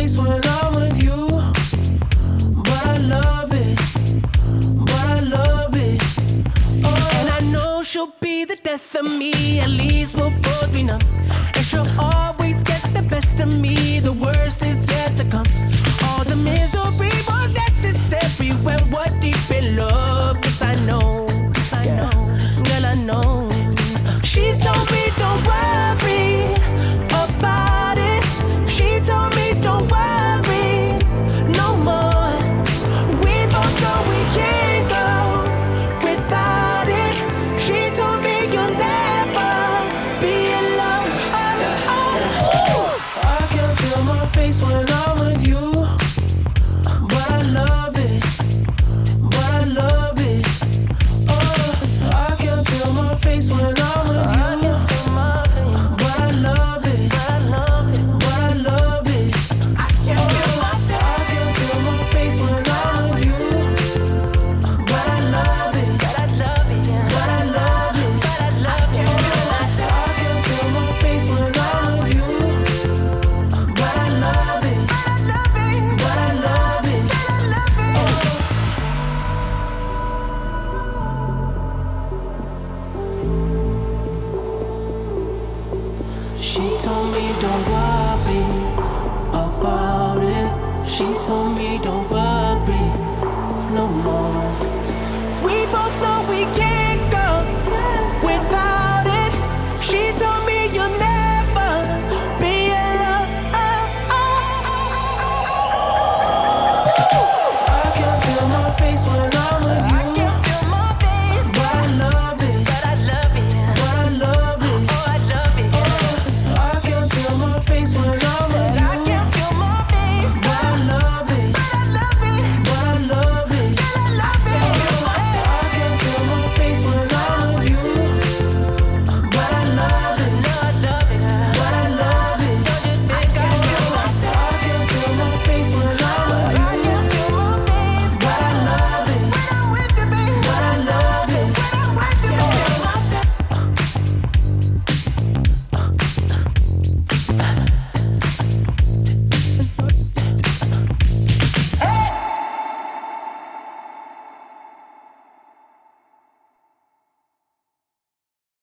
when I'm with you, but I love it, but I love it. Oh, and I know she'll be the death of me. At least we'll both be numb, and she'll always get the best of me. The worst is yet to come. All the misery was necessary when we're She told me don't worry about it. She told me don't worry no more. We both know we can't go without it. She told me you'll never be alone.